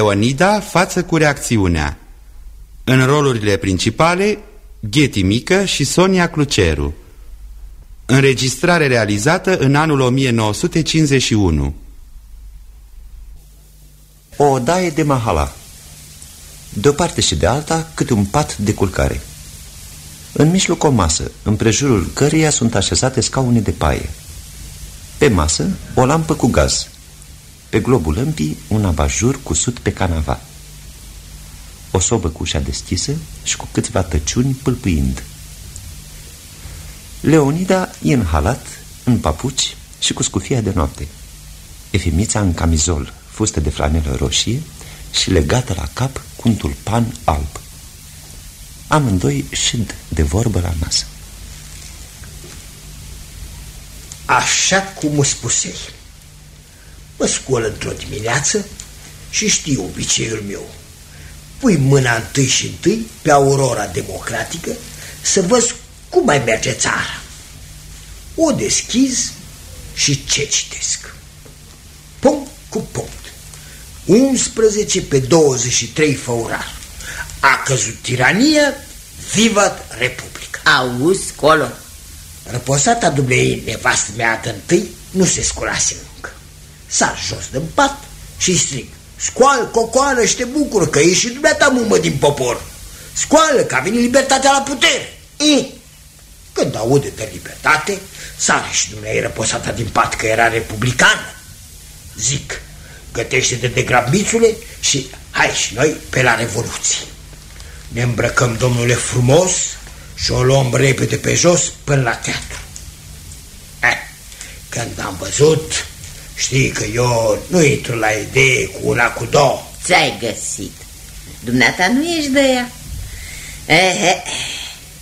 Leonida față cu reacțiunea. În rolurile principale Gheti Mică și Sonia Cluceru. Înregistrare realizată în anul 1951 O odaie de mahala. De o parte și de alta câte un pat de culcare. În mijloc o masă, împrejurul căreia sunt așezate scaune de paie. Pe masă o lampă cu gaz Pe globul lămpii un abajur cusut pe canava. O sobă cu ușa deschisă și cu câțiva tăciuni pâlpâind. Leonida e în halat, în papuci și cu scufia de noapte. Efimița în camizol, fustă de flanelă roșie și legată la cap cu un tulpan alb. Amândoi șed de vorbă la masă. Așa cum o spusei Mă scol într-o dimineață și știu obiceiul meu Pui mâna întâi și întâi pe aurora democratică Să văd cum mai merge țara? O deschiz și ce citesc? Punct cu punct. 11 pe 23 făurar. A căzut tirania, vivat Republica. Auzi, colo. Răposata dublei nevastă mea întâi nu se sculase încă. S-a jos din pat și strig. Scoală, cocoală și te bucură că ești și dumneata mumă din popor. Scoală, că a venit libertatea la putere. E, când aude de libertate, sare și dumneavoastră răposata din pat că era republicană. Zic, gătește-te de grabnițule și hai și noi pe la revoluție. Ne îmbrăcăm, domnule, frumos și o luăm repede pe jos până la teatru. Eh, când am văzut, știi că eu nu intru la idee cu una cu două. Ți-ai găsit. Dumneata nu ești de ea. Eh, eh.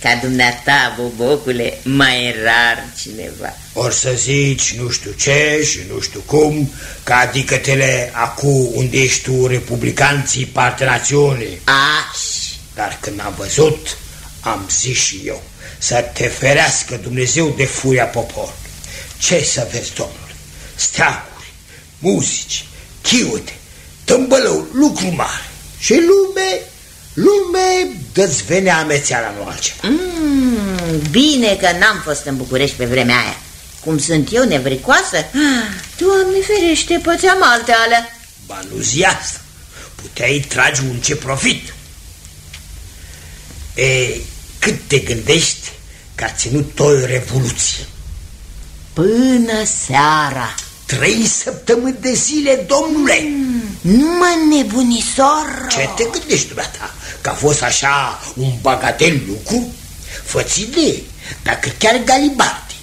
Ca dumneata, bobocule, mai rar cineva Or să zici nu știu ce și nu știu cum Că adică tele acu unde ești tu republicanții parte națiunii Aș Dar când am văzut, am zis și eu Să te ferească Dumnezeu de furia poporului Ce să vezi, domnule? Steaguri, muzici, chiute, tâmbălău, lucru mare. Și lume Lume dă-ți venea amețeala, nu altceva mm, Bine că n-am fost în București pe vremea aia. Cum sunt eu nevricoasă? Ah, Doamne ferește, pățeam alte alea Ba nu zi asta. Puteai trage un ce profit. E, cât te gândești că a ținut o revoluție? Până seara Trei săptămâni de zile, domnule mm, Nu mă nebunisor Ce te gândești, dumneata? Că a fost așa un bagatel lucru? Fă-ți idee, dacă chiar Galibardi,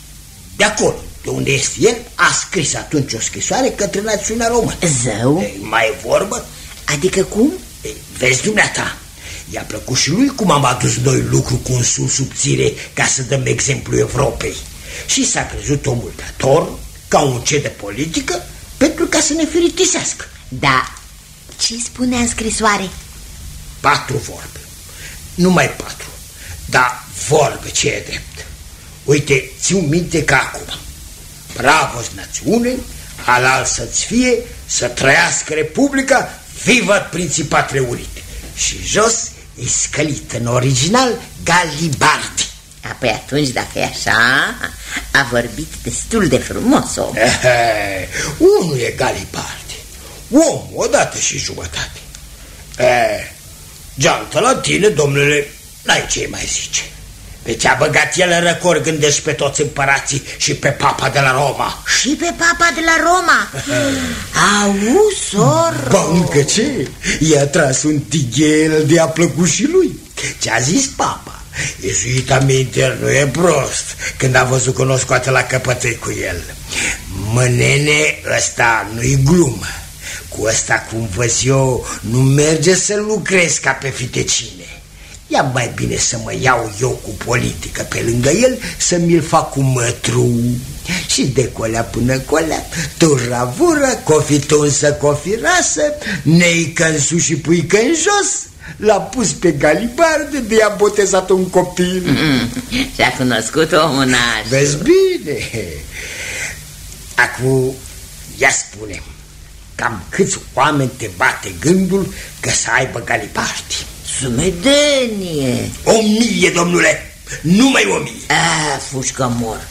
de acolo, de unde este el, a scris atunci o scrisoare către națiunea română. Zău? E, mai e vorbă? Adică cum? E, vezi, dumneata, i-a plăcut și lui cum am adus noi lucru cu un sus subțire ca să dăm exemplu Europei. Și s-a crezut omul dator, ca un ce de politică, pentru ca să ne feritisească. Da, ce spunea în scrisoare? Patru vorbe. Numai patru. Dar vorbe ce e drept. Uite, ți minte că acum. bravo națiune, halal să-ți fie, să trăiască Republica, viva Principat Reunite. Și jos e scălit în original Galibardi. Apoi atunci, dacă e așa, a vorbit destul de frumos om. Ehe, unul e Galibardi, om odată și jumătate. Eh, Geantă la tine, domnule, n-ai ce mai zice. Pe ce-a băgat el în răcor gândești pe toți împărații și pe papa de la Roma. Și pe papa de la Roma? Au, sor. Ba, încă ce? I-a tras un tighel de a plăcut și lui. Ce-a zis papa? Iezuita minter nu e prost. Când a văzut că nu scoate la căpătăi cu el. Mănene, ăsta nu-i glumă. Cu ăsta, cum văz eu, nu merge să lucrez ca pe fitecine. Ia mai bine să mă iau eu cu politică pe lângă el Să mi-l fac cu mătru. Și de colea până colea Turavură, cofi tunsă, cofi rasă Neică în sus și puică în jos L-a pus pe Galibarde de i-a botezat un copil. Mm, Și-a cunoscut omul naș Vezi bine. Acum, ia spune cam câți oameni te bate gândul că să aibă galipardi? Sumedenie. O mie, domnule, numai o mie. A, fușcă mor.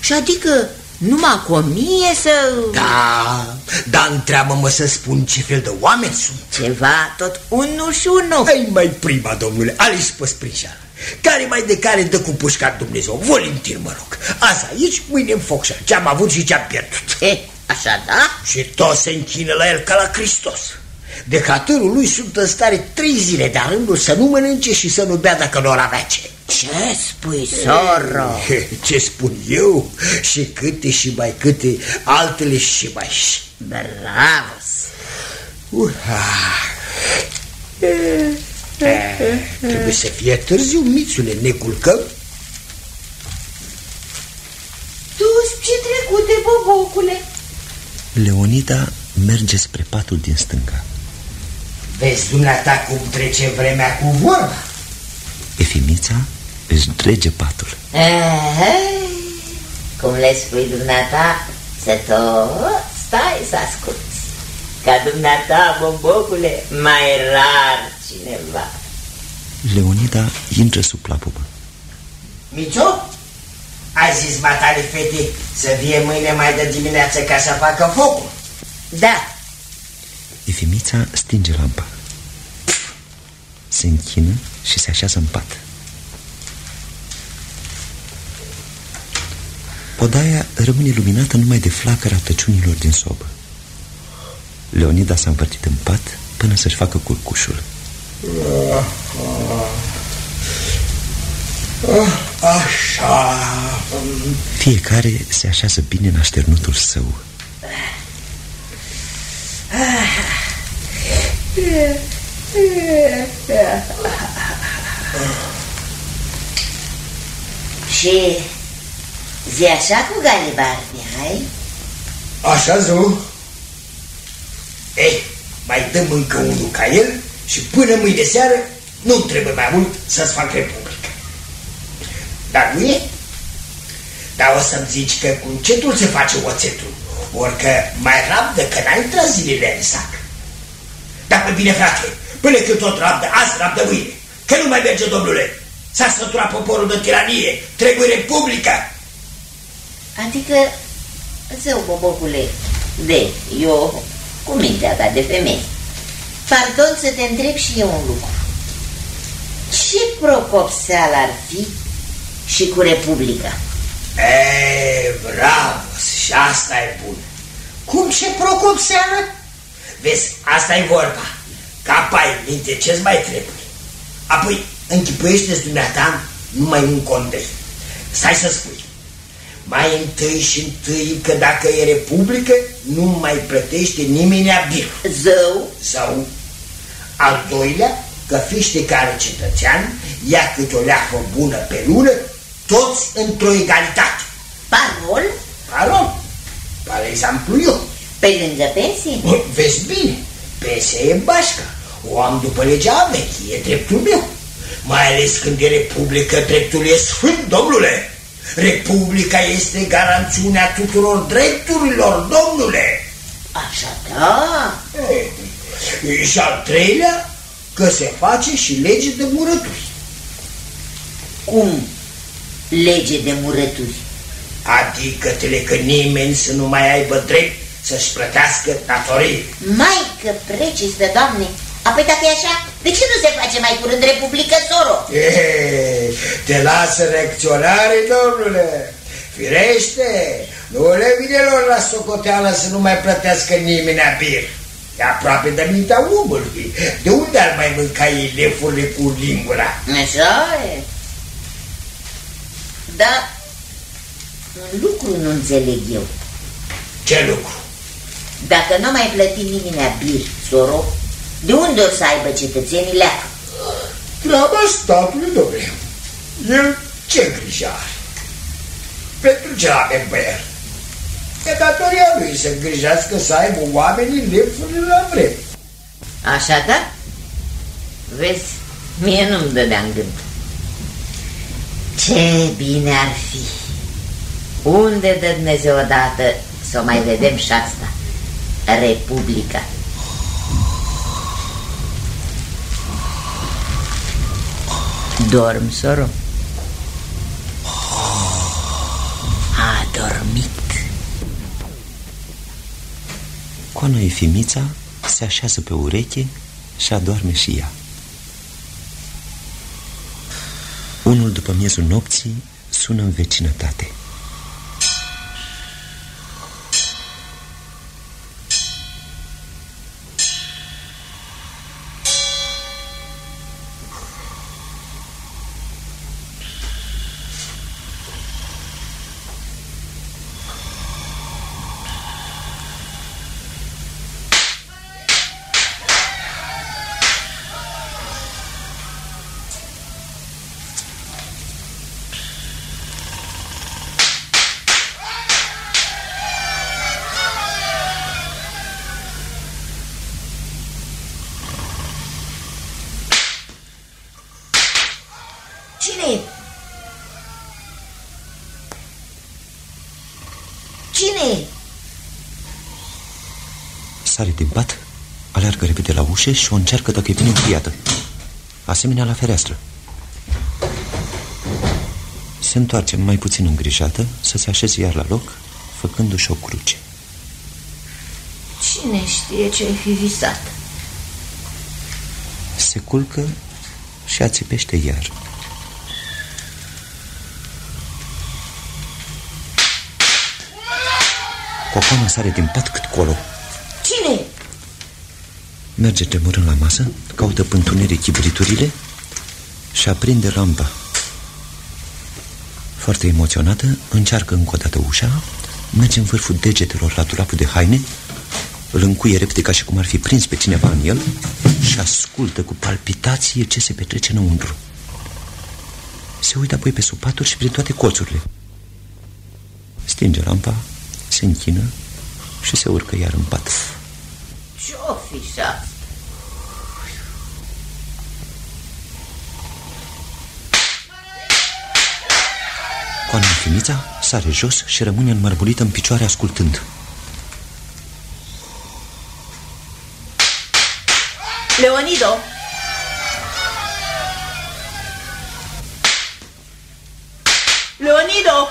Și adică numai cu o mie să... Da, dar întreabă-mă să spun ce fel de oameni sunt. Ceva tot unul și unul Ai mai prima, domnule, Alice Păsprișan care mai de care dă cu pușca Dumnezeu? Volintir, mă rog. Azi aici, mâine în foc Ce-am avut și ce-am pierdut. E, Așa, da? Și toți se închină la el ca la Hristos. De catărul lui sunt în stare trei zile de rândul Să nu mănânce și să nu bea dacă nu ar avea ce Ce spui, soro? Ce spun eu? Și câte și mai câte Altele și mai și Bravo! Uh, ah. Eh, trebuie să fie târziu, mițule, ne culcăm? Tu ce trecute, bobocule? Leonida merge spre patul din stânga. Vezi, dumneata, cum trece vremea cu vorba? Efimița își drege patul. Aha. Cum le spui dumneata, să tot stai să asculti. Ca dumneata, bobocule, mai rar cineva. Leonida intră sub plapumă. Mițo? Ai zis matale fete să vie mâine mai de dimineață ca să facă focul? Da. Efimița stinge lampa. Se închină și se așează în pat. Odaia rămâne luminată numai de flacăra tăciunilor din sobă. Leonida s-a împărțit în pat până să-și facă curcușul. Așa... Fiecare se așează bine în așternutul său. Și zi așa cu Galibardi, hai? Așa, zău? Ei, mai dăm încă unul ca el și până mâine seară nu trebuie mai mult să-ți fac republică. Dar nu e? Dar o să-mi zici că cu încetul se face oțetul, ori că mai rabdă că n-ai intrat zilele în sac. Dar pe bine, frate, până când tot rabdă, azi rabdă mâine, că nu mai merge, domnule. S-a săturat poporul de tiranie, trebuie republica. Adică, zău, bobocule, de, eu cu mintea ta de femeie. Pardon să te întreb și eu un lucru. Ce procopseală ar fi și cu Republica? E, bravo, și asta e bun. Cum ce procopseală? Vezi, asta e vorba. Capa în minte, ce-ți mai trebuie? Apoi, închipuiește-ți dumneata numai un condei. Stai să spui. Mai întâi și întâi că dacă e republică, nu mai plătește nimeni abir. Zău? Zău. Al doilea, că fiecare cetățean ia câte o leafă bună pe lună, toți într-o egalitate. Parol? Parol. Par exemplu eu. Pe lângă pensie? Vezi bine, pensia e bașca. O am după legea veche, e dreptul meu. Mai ales când e republică, dreptul e sfânt, domnule. Republica este garanțiunea tuturor drepturilor, domnule. Așa, da. E, și al treilea, că se face și lege de murături. Cum lege de murături? Adică tele că nimeni să nu mai aibă drept să-și plătească datorii. Maică precistă, doamne, Apoi dacă e așa, de ce nu se face mai curând Republică Soro? E, te lasă reacționare, domnule. Firește, nu le vine lor la socoteală să nu mai plătească nimeni abir. E aproape de mintea omului. De unde ar mai mânca ei lefurile cu lingura? Așa e. Da, un lucru nu înțeleg eu. Ce lucru? Dacă nu mai plăti nimeni abir, soro, de unde o să aibă cetățenii leacă? Treaba statului, domnule. El ce grijă are? Pentru ce avem pe el? E datoria lui să îngrijească să aibă oamenii lefurile la vreme. Așa da? Vezi, mie nu-mi dădea în gând. Ce bine ar fi! Unde dă Dumnezeu odată să o mai vedem și asta? Republica. Dorm, soro? A dormit. Coana Efimița se așează pe ureche și adorme și ea. Unul după miezul nopții sună în vecinătate. Sare din pat, aleargă repede la ușă și o încearcă dacă e bine încheiată. Asemenea la fereastră. Se întoarce mai puțin îngrijată să se așeze iar la loc, făcându-și o cruce. Cine știe ce ai fi visat? Se culcă și ațipește iar. Cocoana sare din pat cât colo. Cine? Merge tremurând la masă, caută pântunere chibriturile și aprinde lampa. Foarte emoționată, încearcă încă o dată ușa, merge în vârful degetelor la dulapul de haine, îl încuie repede ca și cum ar fi prins pe cineva în el și ascultă cu palpitație ce se petrece înăuntru. Se uită apoi pe supaturi și prin toate colțurile. Stinge lampa, se închină și se urcă iar în pat. Ce-o fi Coana Finița sare jos și rămâne înmărbulită în picioare ascultând. Leonido! Leonido!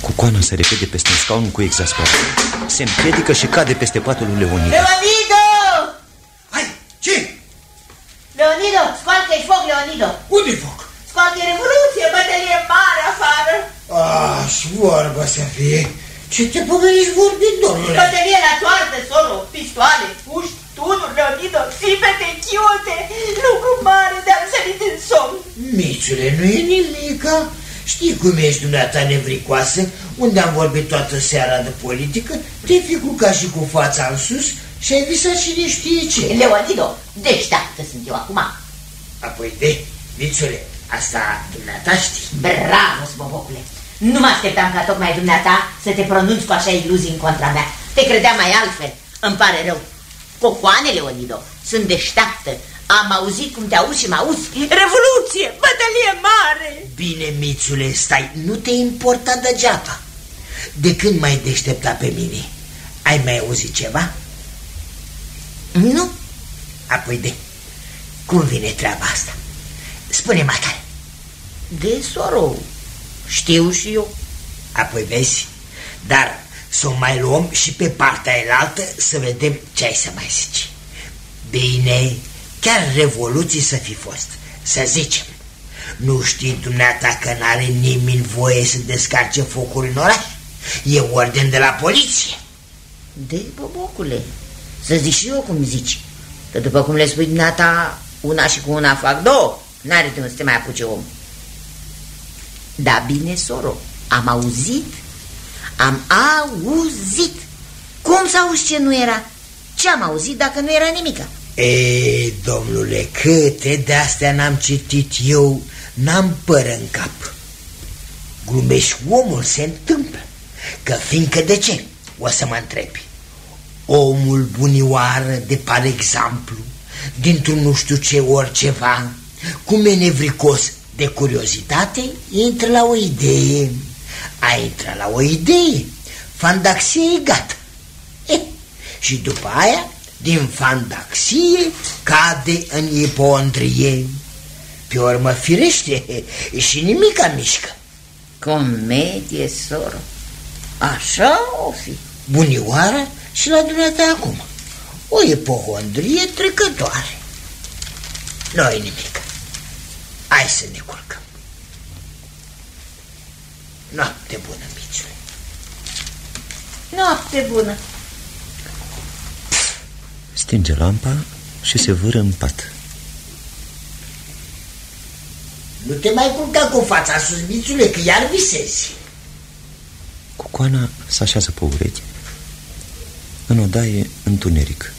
Cucoana se repede peste un scaun cu exasperare. Se împiedică și cade peste patul lui Leonid. Leonido! Hai, ce? Leonido, scoalcă-i foc, Leonido! Unde foc? Scoalcă revoluție, bătălie mare afară! Ah, și vorba să fie. Ce te păgărești vorbind, domnule? Bătălie la toartă, soro, pistoale, puști, tunuri, Leonido, țipete, chiote, lucru mare de am sărit în somn. Mițule, nu e nimica. Știi cum ești dumneata nevricoasă, unde am vorbit toată seara de politică, te-ai fi culcat și cu fața în sus și ai visat cine știe ce. Leonido, deșteaptă sunt eu acum. Apoi de, Mițule, asta dumneata știi. Bravo, zbobocule! Nu mă așteptam ca tocmai dumneata să te pronunți cu așa iluzii în contra mea. Te credeam mai altfel. Îmi pare rău. Cocoane, Leonido, sunt deșteaptă. Am auzit cum te auzi și mă auzi. Revoluție, bătălie mare! Bine, Mițule, stai, nu te importa degeaba. De când m-ai deșteptat pe mine? Ai mai auzit ceva? Nu? Apoi de, cum vine treaba asta? Spune matale. De soro. Știu și eu. Apoi vezi, dar să o mai luăm și pe partea elaltă să vedem ce ai să mai zici. Bine, chiar revoluții să fi fost, să zicem. Nu știi dumneata că n-are nimeni voie să descarce focuri în oraș? E ordin de la poliție. De bobocule. Să zici și eu cum zici. Că după cum le spui dumneata, una și cu una fac două. N-are de unde să te mai apuce om. Da, bine, soro, am auzit. Am auzit. Cum să auzi ce nu era? Ce am auzit dacă nu era nimica? E, domnule, câte de-astea n-am citit eu, n-am păr în cap. Glumești omul, se întâmplă. Că fiindcă de ce? O să mă întrebi. Omul bunioară, de par exemplu, dintr-un nu știu ce oriceva, cum e nevricos de curiozitate, intră la o idee. A intrat la o idee, fandaxie e gata. Eh, și după aia, din fandaxie, cade în ipondrie. Pe urmă, firește, și nimica mișcă. Comedie, soro. Așa o fi. Bunioară și la dumneata acum. O ipohondrie trecătoare. nu e nimic. Hai să ne culcăm. Noapte bună, Miciule. Noapte bună. Stinge lampa și se vâră în pat. Nu te mai culca cu fața sus, Mițule, că iar visezi. Cucoana se așează pe urechi. În odaie întuneric.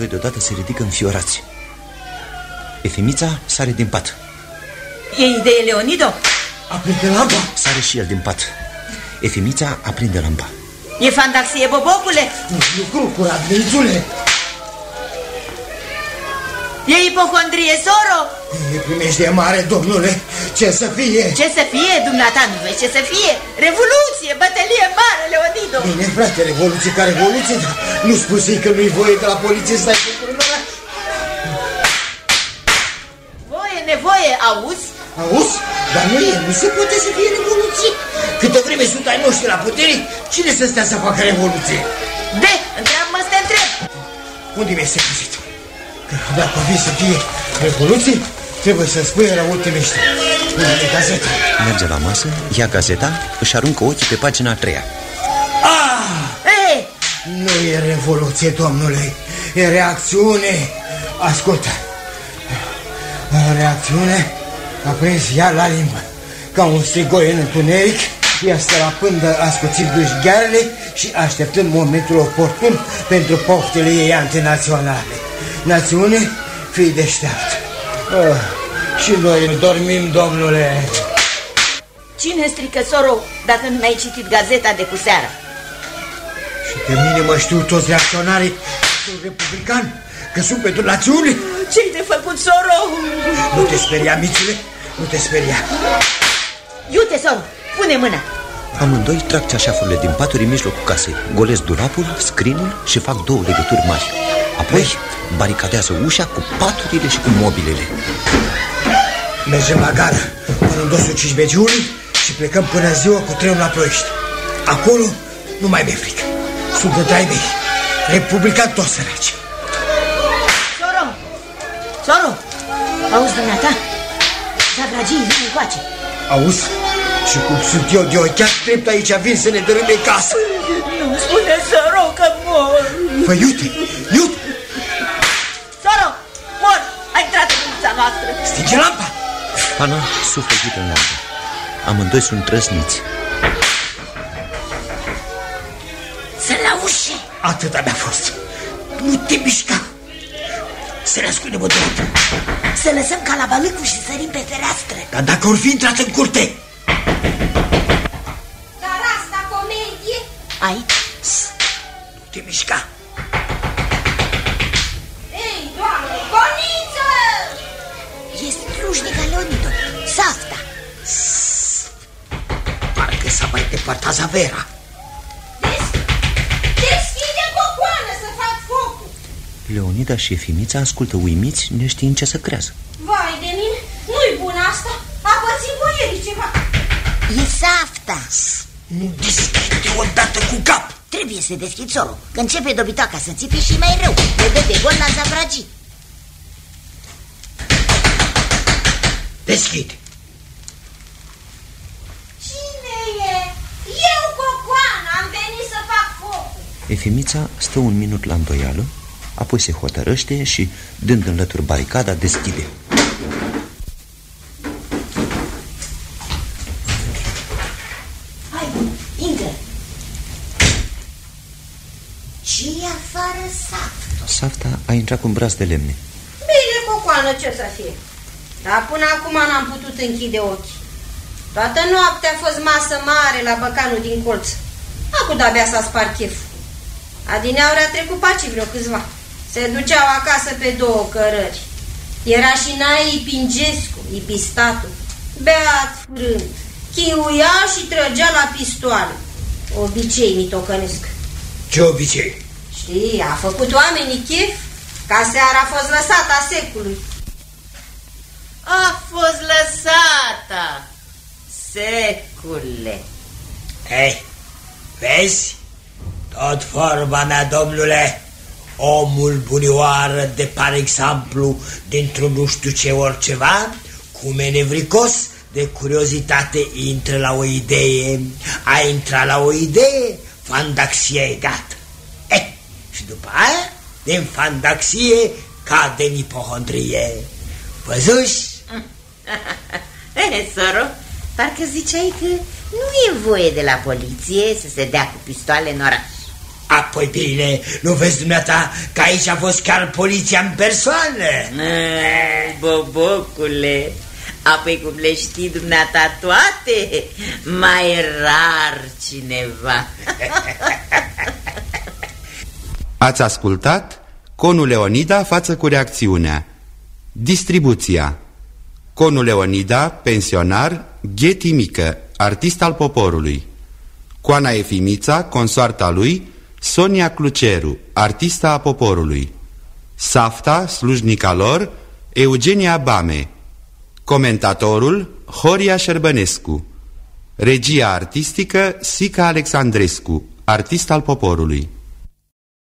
Amândoi deodată se ridică înfiorați. Efimița sare din pat. E idee, Leonido? Aprinde lampa. Sare și el din pat. Efimița aprinde lampa. E fantaxie, bobocule? Nu, nu curat, Mițule. E ipohondrie, soro? E primește mare, domnule. Ce să fie? Ce să fie, dumneata, nu vezi ce să fie? Revoluție, bătălie mare, Leonido. Bine, frate, revoluție ca revoluție, dar nu spusei că nu-i voie de la poliție să stai cu Voie, nevoie, auzi? Auzi? Dar nu e, nu se poate să fie revoluție. Câtă vreme sunt ai noștri la putere, cine să stea să facă revoluție? De, întreabă-mă să te întreb. Unde mi-e secretul? Că dacă o fi să fie revoluție, trebuie să spui la ultimește. Unde e gazeta? Merge la masă, ia gazeta, își aruncă ochii pe pagina a treia. Ah! Ei, Nu e revoluție, domnule, e reacțiune. Ascultă. Reacțiune a prins ea la limbă. Ca un strigoi în întuneric, ea stă la pândă ascuțindu-și ghearele și așteptând momentul oportun pentru poftele ei antinaționale. Națiune, fii deșteaptă. Oh, și noi dormim, domnule. cine strică, soro, dacă nu mi-ai citit gazeta de cu seara? Și pe mine mă știu toți reacționarii, sunt republicani, că sunt pentru națiune. Ce-i de făcut, soro? Nu te speria, Micule, nu te speria. Iute, soro, pune mâna. Amândoi trag ceașafurile din paturi în mijlocul casei, golesc dulapul, scrinul și fac două legături mari. Apoi baricadează ușa cu paturile și cu mobilele. Mergem la gară, până în dosul Cisbegiului și plecăm până ziua cu trenul la Ploiești. Acolo nu mai mi-e frică. Sunt de dai mei, republican toți săraci. Soro, soro, auzi, dumneata? Zagragii, vine încoace. Auzi? Și cum sunt eu de ochiat drept aici, vin să ne dărâme casă. Nu spune, soro, că mor. Păi iute, iute, Soro, mor, ai intrat în ulița noastră. stinge lampa. Ana suflă ghid în lampă. Amândoi sunt trăsniți. Atâta mi-a fost. Nu te mișca. Să ne ascundem odată. Să lăsăm calabălâcul și sărim pe fereastră. Dar dacă or fi intrat în curte, Dar asta comedie? Aici? nu te mișca. Ei, doamne, Coniță! E slujnica Leonido, Safta. Parcă s-a mai depărtat Zavera. Leonida și Efimița ascultă uimiți, neștiind ce să crează. Vai de mine, nu-i bun asta! A pățit boierii ceva! E Safta. Nu deschide odată cu cap. Trebuie să deschid sorul. Că începe dobitoaca să țipe și mai rău. Le dă de gol la zavragii. Deschide. Cine e? Eu, cocoană, am venit să fac focul! Efimița stă un minut la îndoială, apoi se hotărăște și, dând în lături baricada, deschide. Hai, intră. ce afară Safta? Safta a intrat cu un braț de lemne. Bine, cocoană, ce să fie? Dar până acum n-am putut închide ochii. Toată noaptea a fost masă mare la băcanul din colț. Acum de-abia s-a spart cheful. Adineauri a trecut paci vreo câțiva. Se duceau acasă pe două cărări. Era și Nae Ipingescu, Ipistatul, beat frânt, chiuia și trăgea la pistoale. Obicei mitocănesc. Ce obicei? Știi, a făcut oamenii chef, ca seara a fost lăsata secului. A fost lăsata, secule. Ei, vezi? Tot vorba mea, domnule, omul bunioară de, par exemplu, dintr-un nu știu ce oriceva, cu menevricos, de curiozitate intră la o idee, a intrat la o idee, fandaxia e gata. Eh, și după aia, din fandaxie cade în ipohondrie. Văzuși? Eh, soro, parcă ziceai că nu e voie de la poliție să se dea cu pistoale în oraș. Apoi bine, nu vezi dumneata că aici a fost chiar poliția în persoană? Ai, bobocule, apoi cum le știi dumneata toate, mai rar cineva. Ați ascultat Conul Leonida față cu reacțiunea Distribuția Conul Leonida, pensionar, Gheti Mică, artist al poporului Coana Efimița, consoarta lui, Sonia Cluceru, artista a poporului. Safta, slujnica lor, Eugenia Bame. Comentatorul, Horia Șerbănescu. Regia artistică, Sica Alexandrescu, artist al poporului